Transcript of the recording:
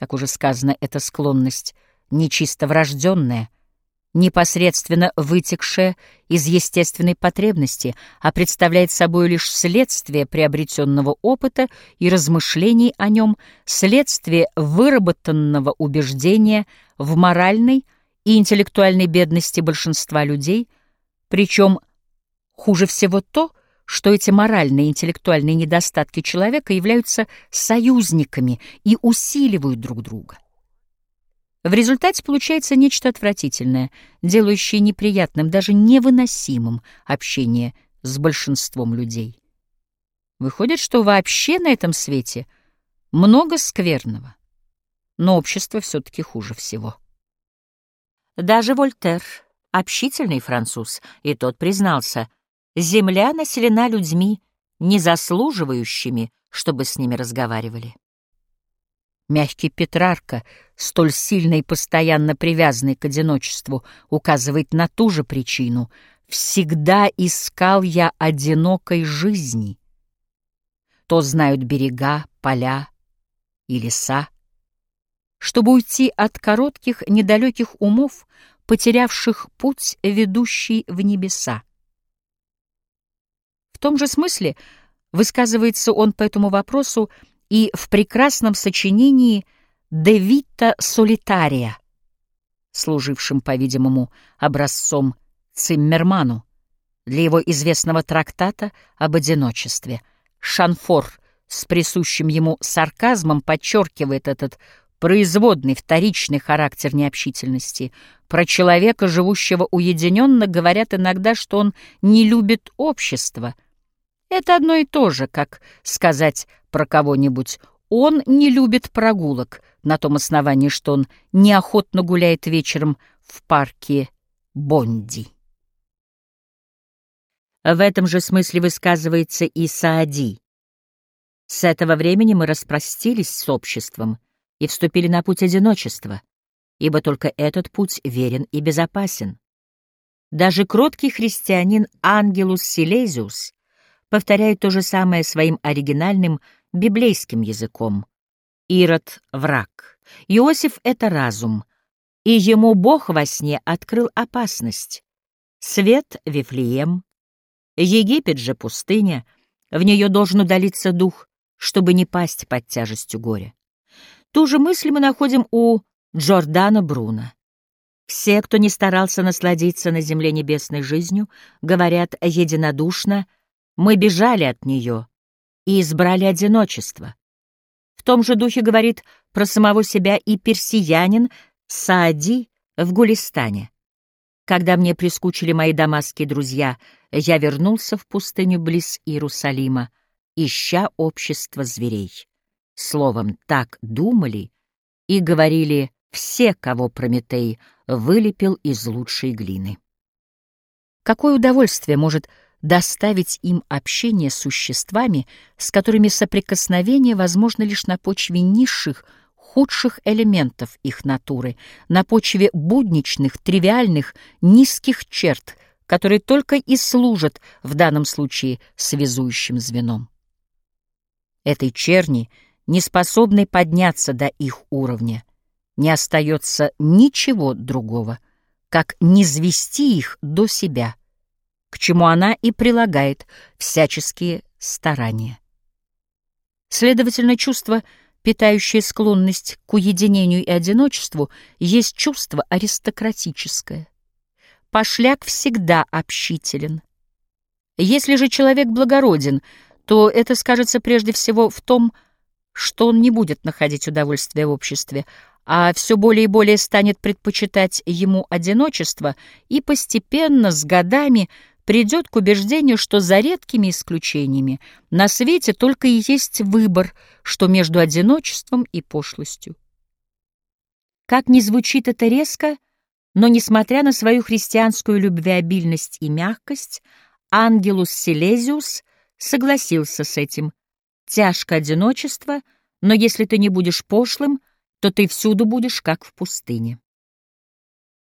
Как уже сказано, эта склонность нечисто врожденная, непосредственно вытекшая из естественной потребности, а представляет собой лишь следствие приобретенного опыта и размышлений о нем, следствие выработанного убеждения в моральной и интеллектуальной бедности большинства людей, причем хуже всего то, что эти моральные и интеллектуальные недостатки человека являются союзниками и усиливают друг друга. В результате получается нечто отвратительное, делающее неприятным, даже невыносимым общение с большинством людей. Выходит, что вообще на этом свете много скверного, но общество все-таки хуже всего. Даже Вольтер, общительный француз, и тот признался — Земля населена людьми, не заслуживающими, чтобы с ними разговаривали. Мягкий Петрарка, столь сильно и постоянно привязанный к одиночеству, указывает на ту же причину. «Всегда искал я одинокой жизни». То знают берега, поля и леса. Чтобы уйти от коротких, недалеких умов, потерявших путь, ведущий в небеса. Том же смысле высказывается он по этому вопросу и в прекрасном сочинении «De vita solitaria», служившем, по-видимому, образцом Циммерману для его известного трактата об одиночестве. Шанфор с присущим ему сарказмом подчеркивает этот производный вторичный характер необщительности. Про человека, живущего уединенно, говорят иногда, что он не любит общество — это одно и то же, как сказать про кого-нибудь «он не любит прогулок» на том основании, что он неохотно гуляет вечером в парке Бонди. В этом же смысле высказывается и Саади. С этого времени мы распростились с обществом и вступили на путь одиночества, ибо только этот путь верен и безопасен. Даже кроткий христианин Ангелус Силезиус повторяет то же самое своим оригинальным библейским языком. Ирод — враг, Иосиф — это разум, и ему Бог во сне открыл опасность. Свет — Вифлеем, Египет же — пустыня, в нее должен удалиться дух, чтобы не пасть под тяжестью горя. Ту же мысль мы находим у Джордана Бруна. Все, кто не старался насладиться на земле небесной жизнью, говорят единодушно — мы бежали от нее и избрали одиночество. В том же духе говорит про самого себя и персиянин Саади в Гулистане. Когда мне прискучили мои дамасские друзья, я вернулся в пустыню близ Иерусалима, ища общество зверей. Словом, так думали и говорили все, кого Прометей вылепил из лучшей глины. Какое удовольствие может доставить им общение с существами, с которыми соприкосновение возможно лишь на почве низших, худших элементов их натуры, на почве будничных, тривиальных, низких черт, которые только и служат в данном случае связующим звеном. Этой черни, не способной подняться до их уровня, не остается ничего другого, как низвести их до себя — к чему она и прилагает всяческие старания. Следовательно, чувство, питающее склонность к уединению и одиночеству, есть чувство аристократическое. Пошляк всегда общителен. Если же человек благороден, то это скажется прежде всего в том, что он не будет находить удовольствия в обществе, а все более и более станет предпочитать ему одиночество и постепенно, с годами, придет к убеждению, что за редкими исключениями на свете только и есть выбор, что между одиночеством и пошлостью. Как ни звучит это резко, но, несмотря на свою христианскую любвеобильность и мягкость, Ангелус Силезиус согласился с этим. Тяжко одиночество, но если ты не будешь пошлым, то ты всюду будешь как в пустыне.